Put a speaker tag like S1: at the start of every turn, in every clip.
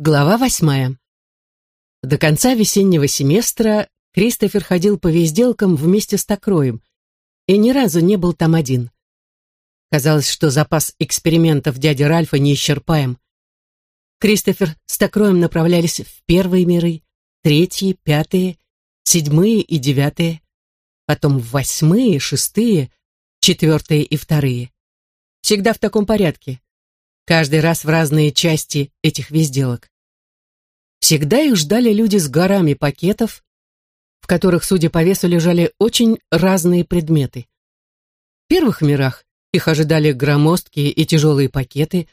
S1: Глава восьмая. До конца весеннего семестра Кристофер ходил по везделкам вместе с Токроем и ни разу не был там один. Казалось, что запас экспериментов дяди Ральфа неисчерпаем. Кристофер с Токроем направлялись в первые миры, третьи, пятые, седьмые и девятые, потом в восьмые, шестые, четвертые и вторые. Всегда в таком порядке каждый раз в разные части этих везделок. Всегда их ждали люди с горами пакетов, в которых, судя по весу, лежали очень разные предметы. В первых мирах их ожидали громоздкие и тяжелые пакеты,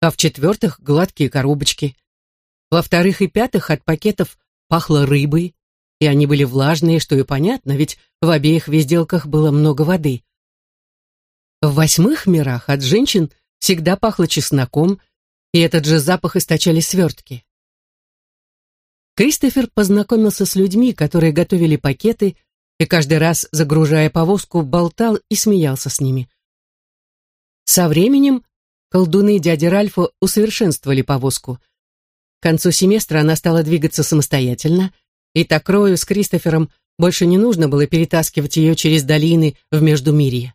S1: а в четвертых — гладкие коробочки. Во вторых и пятых от пакетов пахло рыбой, и они были влажные, что и понятно, ведь в обеих везделках было много воды. В восьмых мирах от женщин всегда пахло чесноком, и этот же запах источали свертки. Кристофер познакомился с людьми, которые готовили пакеты, и каждый раз, загружая повозку, болтал и смеялся с ними. Со временем колдуны дяди Ральфа усовершенствовали повозку. К концу семестра она стала двигаться самостоятельно, и так Рою с Кристофером больше не нужно было перетаскивать ее через долины в Междумирье.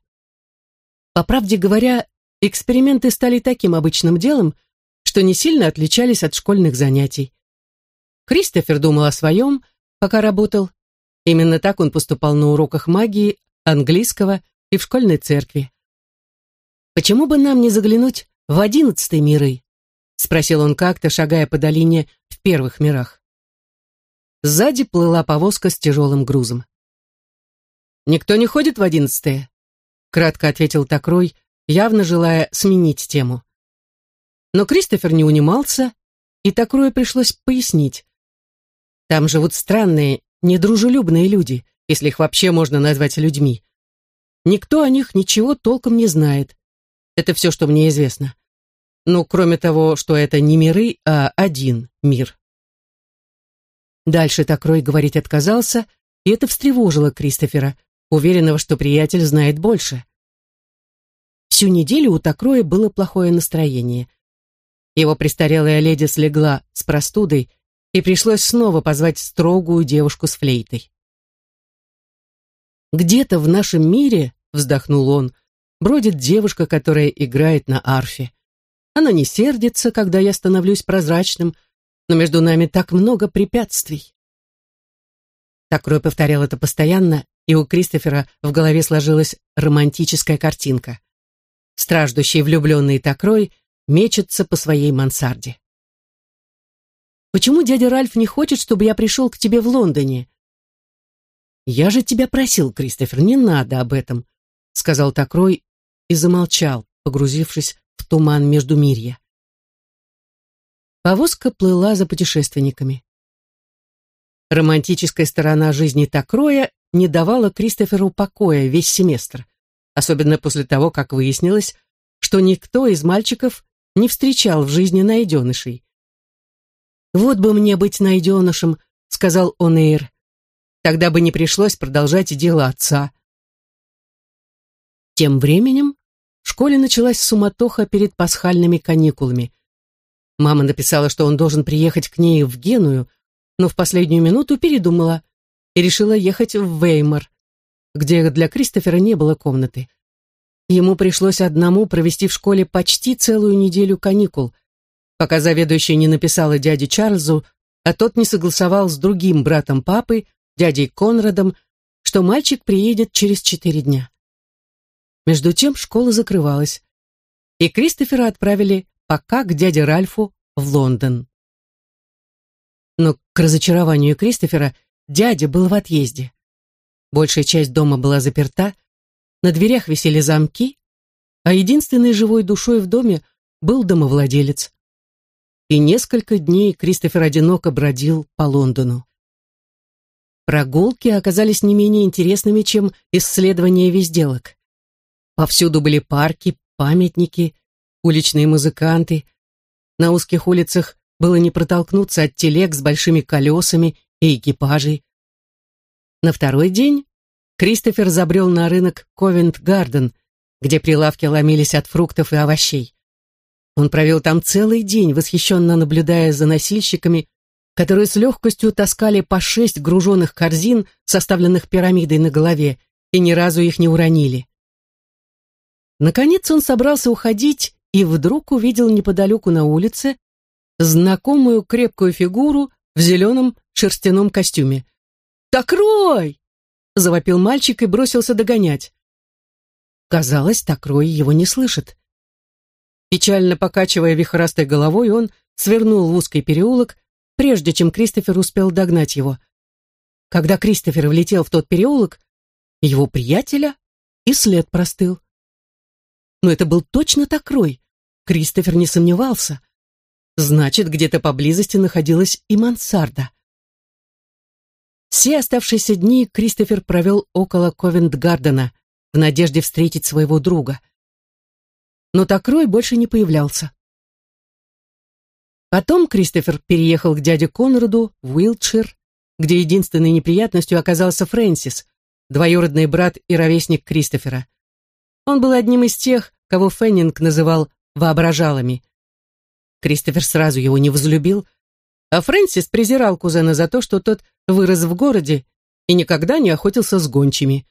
S1: По правде говоря, эксперименты стали таким обычным делом, что не сильно отличались от школьных занятий. Кристофер думал о своем, пока работал. Именно так он поступал на уроках магии, английского и в школьной церкви. «Почему бы нам не заглянуть в одиннадцатые миры?» — спросил он как-то, шагая по долине в первых мирах. Сзади плыла повозка с тяжелым грузом. «Никто не ходит в одиннадцатые?» — кратко ответил Такрой, явно желая сменить тему. Но Кристофер не унимался, и Такрою пришлось пояснить. Там живут странные, недружелюбные люди, если их вообще можно назвать людьми. Никто о них ничего толком не знает. Это все, что мне известно. Ну, кроме того, что это не миры, а один мир. Дальше Такрой говорить отказался, и это встревожило Кристофера, уверенного, что приятель знает больше. Всю неделю у Такроя было плохое настроение. Его престарелая леди слегла с простудой, и пришлось снова позвать строгую девушку с флейтой. «Где-то в нашем мире, — вздохнул он, — бродит девушка, которая играет на арфе. Она не сердится, когда я становлюсь прозрачным, но между нами так много препятствий». Такрой повторял это постоянно, и у Кристофера в голове сложилась романтическая картинка страждущий влюбленный Такрой мечется по своей мансарде. «Почему дядя Ральф не хочет, чтобы я пришел к тебе в Лондоне?» «Я же тебя просил, Кристофер, не надо об этом», сказал Такрой и замолчал, погрузившись в туман между мирья. Повозка плыла за путешественниками. Романтическая сторона жизни Такроя не давала Кристоферу покоя весь семестр особенно после того, как выяснилось, что никто из мальчиков не встречал в жизни найденышей. «Вот бы мне быть найденышем», — сказал Онейр. «Тогда бы не пришлось продолжать дело отца». Тем временем в школе началась суматоха перед пасхальными каникулами. Мама написала, что он должен приехать к ней в Геную, но в последнюю минуту передумала и решила ехать в Веймар где для Кристофера не было комнаты. Ему пришлось одному провести в школе почти целую неделю каникул, пока заведующая не написала дяде Чарльзу, а тот не согласовал с другим братом папы, дядей Конрадом, что мальчик приедет через четыре дня. Между тем школа закрывалась, и Кристофера отправили пока к дяде Ральфу в Лондон. Но к разочарованию Кристофера дядя был в отъезде. Большая часть дома была заперта, на дверях висели замки, а единственной живой душой в доме был домовладелец. И несколько дней Кристофер одиноко бродил по Лондону. Прогулки оказались не менее интересными, чем исследование везделок. Повсюду были парки, памятники, уличные музыканты. На узких улицах было не протолкнуться от телег с большими колесами и экипажей. На второй день Кристофер забрел на рынок Ковент-Гарден, где прилавки ломились от фруктов и овощей. Он провел там целый день, восхищенно наблюдая за носильщиками, которые с легкостью таскали по шесть груженных корзин, составленных пирамидой на голове, и ни разу их не уронили. Наконец он собрался уходить и вдруг увидел неподалеку на улице знакомую крепкую фигуру в зеленом шерстяном костюме. «Такрой!» — завопил мальчик и бросился догонять. Казалось, Такрой его не слышит. Печально покачивая вихрастой головой, он свернул в узкий переулок, прежде чем Кристофер успел догнать его. Когда Кристофер влетел в тот переулок, его приятеля и след простыл. Но это был точно Такрой. Кристофер не сомневался. Значит, где-то поблизости находилась и мансарда. Все оставшиеся дни Кристофер провел около Ковент-Гардена в надежде встретить своего друга. Но Такрой больше не появлялся. Потом Кристофер переехал к дяде Конраду в Уилтшир, где единственной неприятностью оказался Фрэнсис, двоюродный брат и ровесник Кристофера. Он был одним из тех, кого Феннинг называл «воображалами». Кристофер сразу его не возлюбил, а Фрэнсис презирал кузена за то, что тот вырос в городе и никогда не охотился с гончими.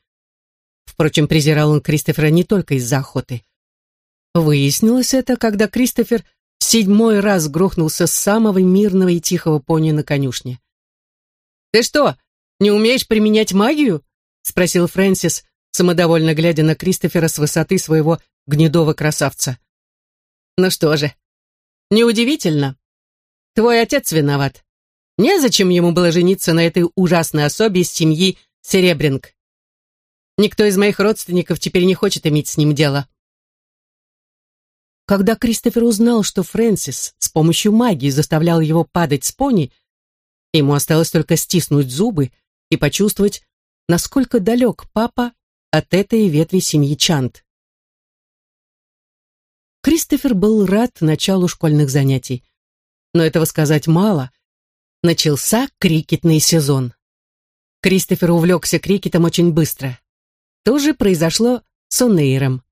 S1: Впрочем, презирал он Кристофера не только из-за охоты. Выяснилось это, когда Кристофер в седьмой раз грохнулся с самого мирного и тихого пони на конюшне. «Ты что, не умеешь применять магию?» — спросил Фрэнсис, самодовольно глядя на Кристофера с высоты своего гнедого красавца. «Ну что же, неудивительно. Твой отец виноват. Незачем ему было жениться на этой ужасной особе из семьи Серебринг. Никто из моих родственников теперь не хочет иметь с ним дело. Когда Кристофер узнал, что Фрэнсис с помощью магии заставлял его падать с пони, ему осталось только стиснуть зубы и почувствовать, насколько далек папа от этой ветви семьи Чант. Кристофер был рад началу школьных занятий но этого сказать мало. Начался крикетный сезон. Кристофер увлекся крикетом очень быстро. То же произошло с Онейром.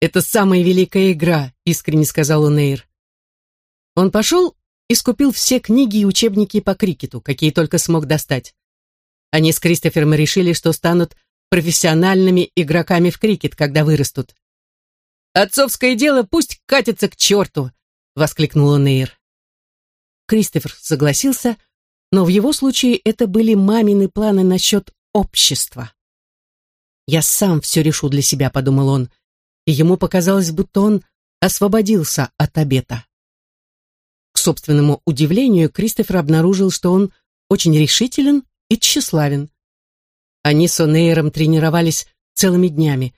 S1: «Это самая великая игра», — искренне сказал Онейр. Он пошел и скупил все книги и учебники по крикету, какие только смог достать. Они с Кристофером решили, что станут профессиональными игроками в крикет, когда вырастут. «Отцовское дело пусть катится к черту!» — воскликнул Нейр. Кристофер согласился, но в его случае это были мамины планы насчет общества. «Я сам все решу для себя», — подумал он, и ему показалось, будто он освободился от обета. К собственному удивлению, Кристофер обнаружил, что он очень решителен и тщеславен. Они с Онейром тренировались целыми днями,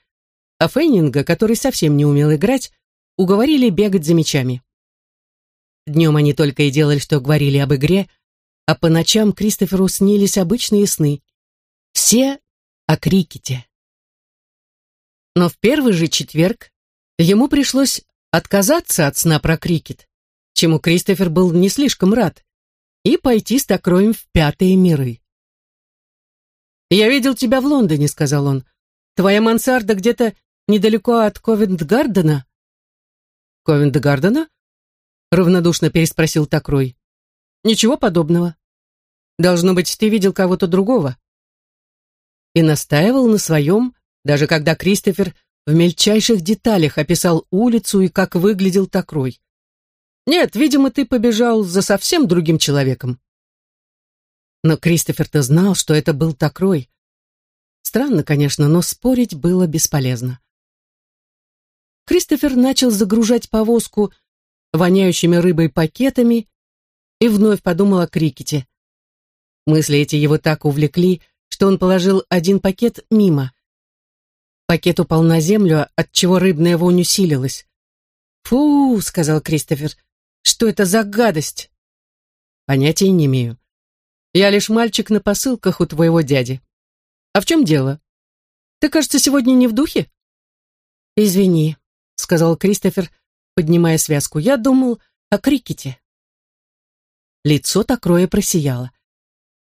S1: а Фейнинга, который совсем не умел играть, уговорили бегать за мячами. Днем они только и делали, что говорили об игре, а по ночам Кристоферу снились обычные сны. Все о крикете. Но в первый же четверг ему пришлось отказаться от сна про крикет, чему Кристофер был не слишком рад, и пойти с Токроем в пятые миры. «Я видел тебя в Лондоне», — сказал он. «Твоя мансарда где-то недалеко от Ковент-Гардена?» «Ковент-Гардена?» Равнодушно переспросил Такрой. Ничего подобного. Должно быть, ты видел кого-то другого. И настаивал на своем, даже когда Кристофер в мельчайших деталях описал улицу и как выглядел Такрой. Нет, видимо, ты побежал за совсем другим человеком. Но Кристофер-то знал, что это был Такрой. Странно, конечно, но спорить было бесполезно. Кристофер начал загружать повозку воняющими рыбой пакетами и вновь подумал о крикете. Мысли эти его так увлекли, что он положил один пакет мимо. Пакет упал на землю, отчего рыбная вонь усилилась. «Фу!» — сказал Кристофер. «Что это за гадость?» «Понятия не имею. Я лишь мальчик на посылках у твоего дяди. А в чем дело? Ты, кажется, сегодня не в духе?» «Извини», — сказал Кристофер, поднимая связку. «Я думал о крикете». Лицо Такроя просияло.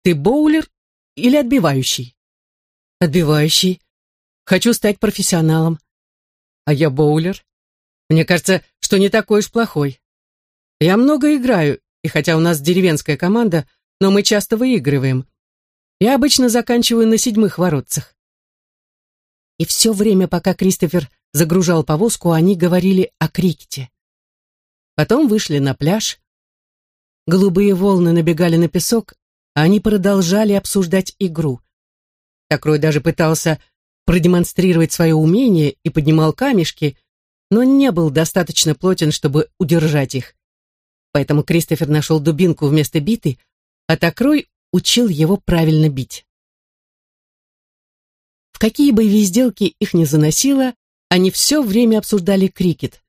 S1: «Ты боулер или отбивающий?» «Отбивающий. Хочу стать профессионалом». «А я боулер. Мне кажется, что не такой уж плохой. Я много играю, и хотя у нас деревенская команда, но мы часто выигрываем. Я обычно заканчиваю на седьмых воротцах. И все время, пока Кристофер загружал повозку, они говорили о крикете. Потом вышли на пляж. Голубые волны набегали на песок, а они продолжали обсуждать игру. Такрой даже пытался продемонстрировать свое умение и поднимал камешки, но не был достаточно плотен, чтобы удержать их. Поэтому Кристофер нашел дубинку вместо биты, а Такрой учил его правильно бить. В какие бы везделки их ни заносило, они все время обсуждали крикет,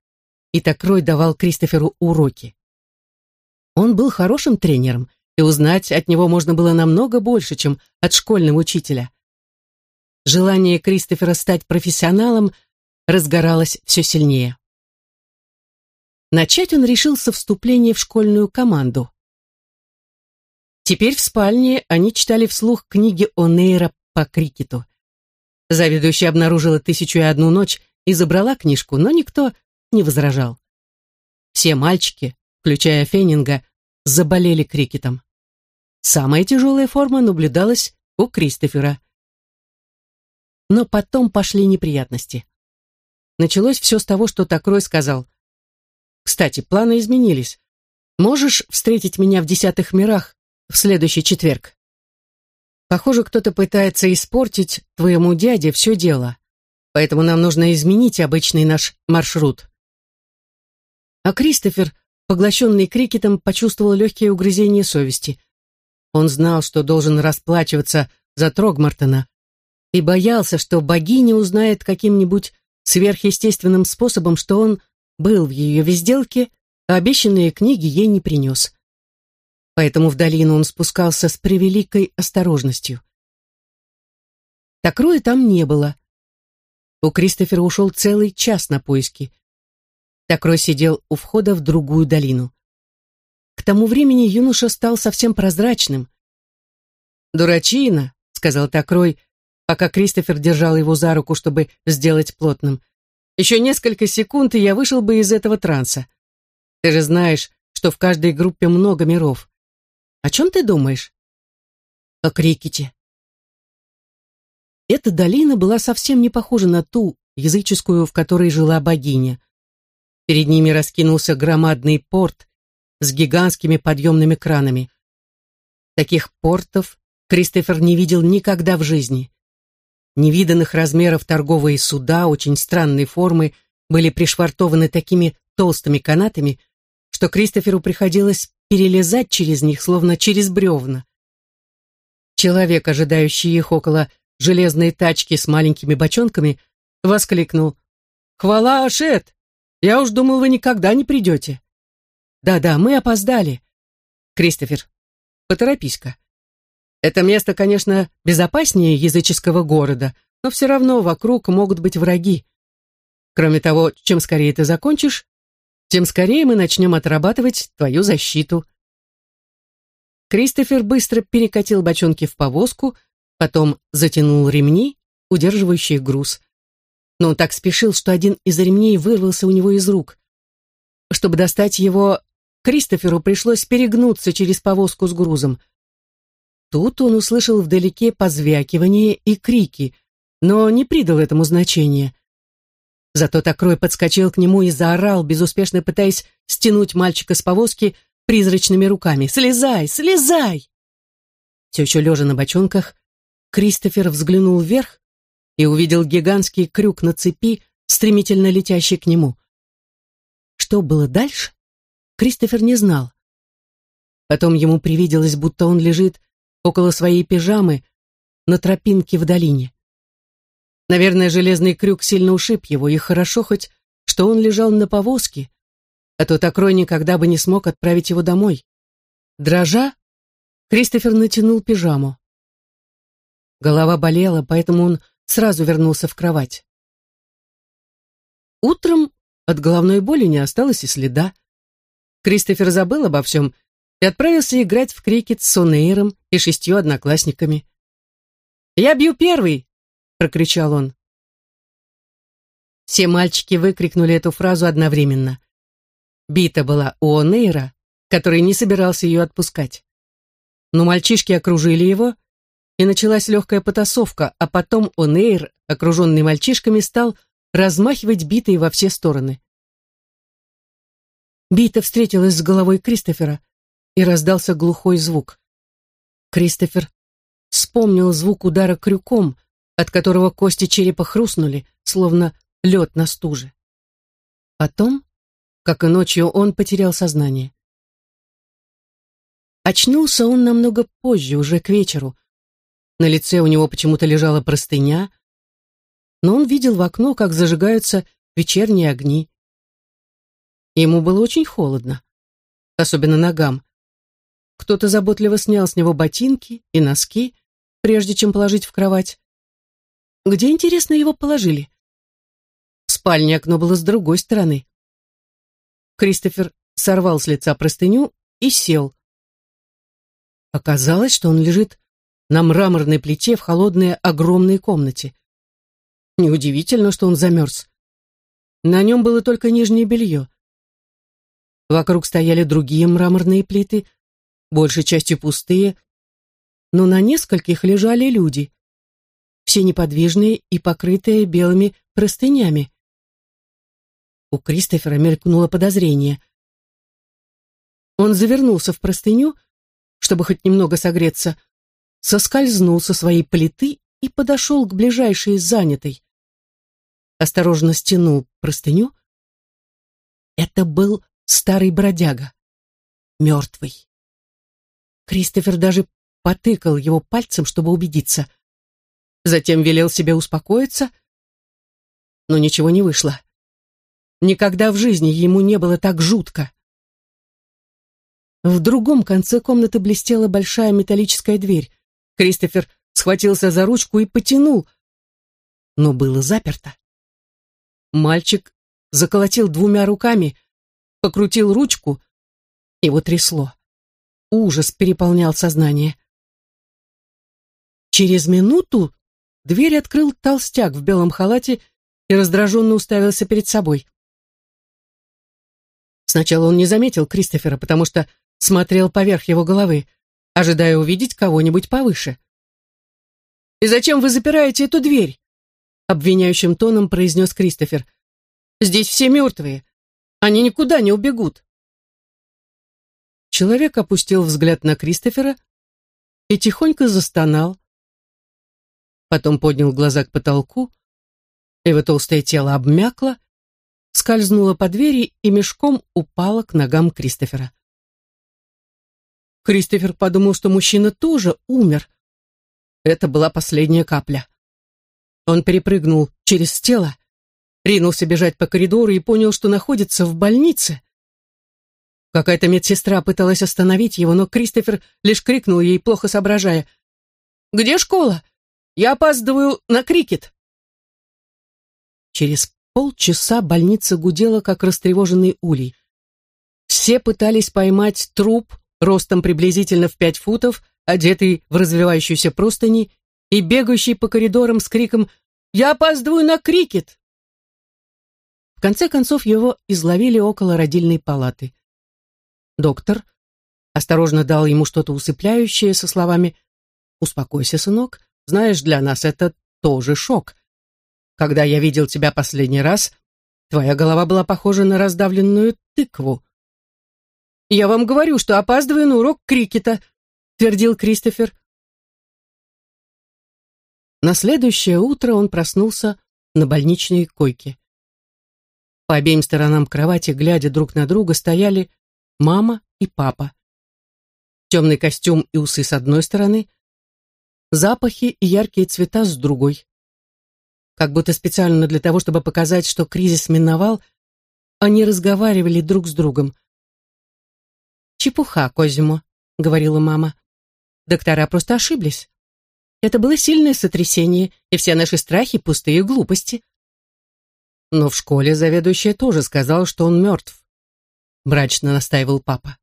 S1: и Такрой давал Кристоферу уроки. Он был хорошим тренером, и узнать от него можно было намного больше, чем от школьного учителя. Желание Кристофера стать профессионалом разгоралось все сильнее. Начать он решил со вступления в школьную команду. Теперь в спальне они читали вслух книги О'Нейра по крикету. Заведующая обнаружила «Тысячу и одну ночь» и забрала книжку, но никто не возражал. Все мальчики, включая Феннинга, заболели крикетом. Самая тяжелая форма наблюдалась у Кристофера. Но потом пошли неприятности. Началось все с того, что Такрой сказал. «Кстати, планы изменились. Можешь встретить меня в десятых мирах в следующий четверг?» Похоже, кто-то пытается испортить твоему дяде все дело, поэтому нам нужно изменить обычный наш маршрут. А Кристофер, поглощенный крикетом, почувствовал легкие угрызения совести. Он знал, что должен расплачиваться за Трогмартона, и боялся, что богиня узнает каким-нибудь сверхъестественным способом, что он был в ее везделке, а обещанные книги ей не принес поэтому в долину он спускался с превеликой осторожностью. Такроя там не было. У Кристофера ушел целый час на поиски. Такрой сидел у входа в другую долину. К тому времени юноша стал совсем прозрачным. «Дурачина», — сказал Такрой, пока Кристофер держал его за руку, чтобы сделать плотным. «Еще несколько секунд, и я вышел бы из этого транса. Ты же знаешь, что в каждой группе много миров. О чем ты думаешь? О крикете. Эта долина была совсем не похожа на ту, языческую, в которой жила богиня. Перед ними раскинулся громадный порт с гигантскими подъемными кранами. Таких портов Кристофер не видел никогда в жизни. Невиданных размеров торговые суда очень странной формы были пришвартованы такими толстыми канатами, что Кристоферу приходилось перелезать через них, словно через бревна. Человек, ожидающий их около железной тачки с маленькими бочонками, воскликнул. «Хвала, Ашет! Я уж думал, вы никогда не придете». «Да-да, мы опоздали». «Кристофер, поторопись-ка. Это место, конечно, безопаснее языческого города, но все равно вокруг могут быть враги. Кроме того, чем скорее ты закончишь, тем скорее мы начнем отрабатывать твою защиту. Кристофер быстро перекатил бочонки в повозку, потом затянул ремни, удерживающие груз. Но он так спешил, что один из ремней вырвался у него из рук. Чтобы достать его, Кристоферу пришлось перегнуться через повозку с грузом. Тут он услышал вдалеке позвякивание и крики, но не придал этому значения. Зато Такрой подскочил к нему и заорал, безуспешно пытаясь стянуть мальчика с повозки призрачными руками. «Слезай! Слезай!» Все еще лежа на бочонках, Кристофер взглянул вверх и увидел гигантский крюк на цепи, стремительно летящий к нему. Что было дальше, Кристофер не знал. Потом ему привиделось, будто он лежит около своей пижамы на тропинке в долине. Наверное, железный крюк сильно ушиб его, и хорошо хоть, что он лежал на повозке, а то Такрой никогда бы не смог отправить его домой. Дрожа, Кристофер натянул пижаму. Голова болела, поэтому он сразу вернулся в кровать. Утром от головной боли не осталось и следа. Кристофер забыл обо всем и отправился играть в крикет с Сонейром и шестью одноклассниками. «Я бью первый!» прокричал он. Все мальчики выкрикнули эту фразу одновременно. Бита была у Онейра, который не собирался ее отпускать. Но мальчишки окружили его, и началась легкая потасовка, а потом Онейр, окруженный мальчишками, стал размахивать битой во все стороны. Бита встретилась с головой Кристофера, и раздался глухой звук. Кристофер вспомнил звук удара крюком, от которого кости черепа хрустнули, словно лед на стуже. Потом, как и ночью, он потерял сознание. Очнулся он намного позже, уже к вечеру. На лице у него почему-то лежала простыня, но он видел в окно, как зажигаются вечерние огни. Ему было очень холодно, особенно ногам. Кто-то заботливо снял с него ботинки и носки, прежде чем положить в кровать. Где, интересно, его положили? В спальне окно было с другой стороны. Кристофер сорвал с лица простыню и сел. Оказалось, что он лежит на мраморной плите в холодной огромной комнате. Неудивительно, что он замерз. На нем было только нижнее белье. Вокруг стояли другие мраморные плиты, большей частью пустые, но на нескольких лежали люди, все неподвижные и покрытые белыми простынями. У Кристофера мелькнуло подозрение. Он завернулся в простыню, чтобы хоть немного согреться, соскользнул со своей плиты и подошел к ближайшей занятой. Осторожно стянул простыню. Это был старый бродяга, мертвый. Кристофер даже потыкал его пальцем, чтобы убедиться. Затем велел себе успокоиться, но ничего не вышло. Никогда в жизни ему не было так жутко. В другом конце комнаты блестела большая металлическая дверь. Кристофер схватился за ручку и потянул, но было заперто. Мальчик заколотил двумя руками, покрутил ручку, его трясло. Ужас переполнял сознание. Через минуту дверь открыл толстяк в белом халате и раздраженно уставился перед собой. Сначала он не заметил Кристофера, потому что смотрел поверх его головы, ожидая увидеть кого-нибудь повыше. «И зачем вы запираете эту дверь?» обвиняющим тоном произнес Кристофер. «Здесь все мертвые. Они никуда не убегут». Человек опустил взгляд на Кристофера и тихонько застонал. Потом поднял глаза к потолку, его толстое тело обмякло, скользнуло по двери и мешком упало к ногам Кристофера. Кристофер подумал, что мужчина тоже умер. Это была последняя капля. Он перепрыгнул через тело, ринулся бежать по коридору и понял, что находится в больнице. Какая-то медсестра пыталась остановить его, но Кристофер лишь крикнул ей, плохо соображая. «Где школа? Я опаздываю на крикет!» Через полчаса больница гудела, как растревоженный улей. Все пытались поймать труп ростом приблизительно в пять футов, одетый в развивающуюся простыни и бегающий по коридорам с криком «Я опаздываю на крикет!». В конце концов его изловили около родильной палаты. Доктор осторожно дал ему что-то усыпляющее со словами «Успокойся, сынок, знаешь, для нас это тоже шок. Когда я видел тебя последний раз, твоя голова была похожа на раздавленную тыкву». «Я вам говорю, что опаздываю на урок крикета», — твердил Кристофер. На следующее утро он проснулся на больничной койке. По обеим сторонам кровати, глядя друг на друга, стояли мама и папа. Темный костюм и усы с одной стороны, запахи и яркие цвета с другой. Как будто специально для того, чтобы показать, что кризис миновал, они разговаривали друг с другом. «Чепуха, Козимо», — говорила мама. «Доктора просто ошиблись. Это было сильное сотрясение, и все наши страхи — пустые глупости». Но в школе заведующая тоже сказал, что он мертв мрачно настаивал папа.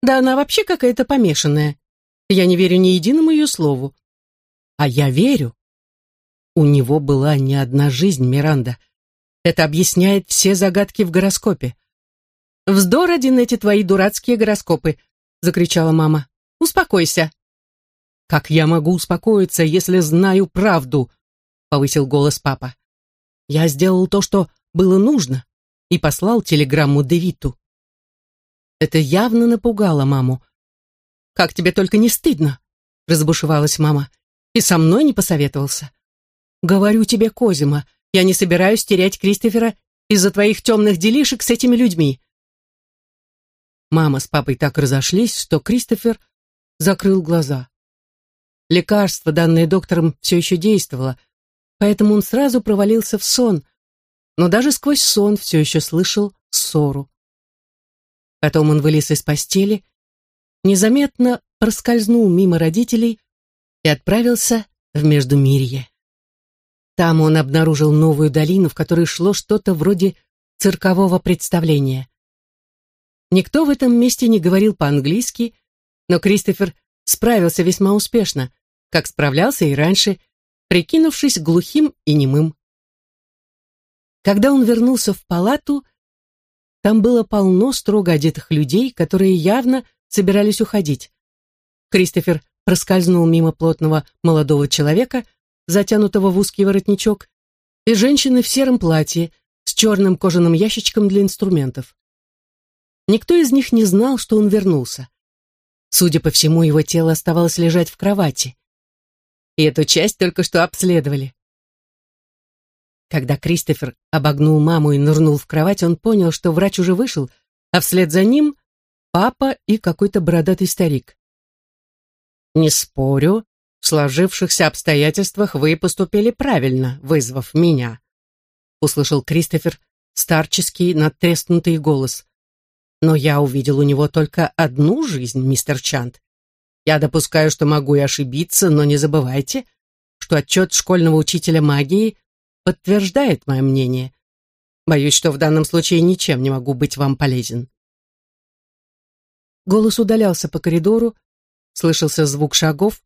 S1: Да она вообще какая-то помешанная. Я не верю ни единому ее слову. А я верю. У него была не одна жизнь, Миранда. Это объясняет все загадки в гороскопе. «Вздор один эти твои дурацкие гороскопы!» — закричала мама. «Успокойся!» «Как я могу успокоиться, если знаю правду?» — повысил голос папа. «Я сделал то, что было нужно, и послал телеграмму Девиту». Это явно напугало маму. «Как тебе только не стыдно!» — разбушевалась мама. «И со мной не посоветовался. Говорю тебе, Козима, я не собираюсь терять Кристофера из-за твоих темных делишек с этими людьми». Мама с папой так разошлись, что Кристофер закрыл глаза. Лекарство, данное доктором, все еще действовало, поэтому он сразу провалился в сон, но даже сквозь сон все еще слышал ссору. Потом он вылез из постели, незаметно проскользнул мимо родителей и отправился в Междумирье. Там он обнаружил новую долину, в которой шло что-то вроде циркового представления. Никто в этом месте не говорил по-английски, но Кристофер справился весьма успешно, как справлялся и раньше, прикинувшись глухим и немым. Когда он вернулся в палату, там было полно строго одетых людей, которые явно собирались уходить. Кристофер проскользнул мимо плотного молодого человека, затянутого в узкий воротничок, и женщины в сером платье с черным кожаным ящичком для инструментов. Никто из них не знал, что он вернулся. Судя по всему, его тело оставалось лежать в кровати. И эту часть только что обследовали. Когда Кристофер обогнул маму и нырнул в кровать, он понял, что врач уже вышел, а вслед за ним папа и какой-то бородатый старик. «Не спорю, в сложившихся обстоятельствах вы поступили правильно, вызвав меня», услышал Кристофер старческий, надтреснутый голос. «Но я увидел у него только одну жизнь, мистер Чант. Я допускаю, что могу и ошибиться, но не забывайте, что отчет школьного учителя магии подтверждает мое мнение. Боюсь, что в данном случае ничем не могу быть вам полезен. Голос удалялся по коридору, слышался звук шагов,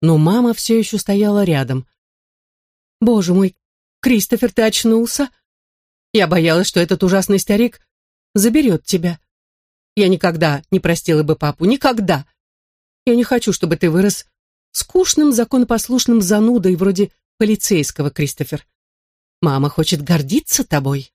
S1: но мама все еще стояла рядом. «Боже мой, Кристофер, ты очнулся? Я боялась, что этот ужасный старик заберет тебя. Я никогда не простила бы папу, никогда. Я не хочу, чтобы ты вырос скучным, законопослушным занудой вроде полицейского, Кристофер. Мама хочет гордиться тобой.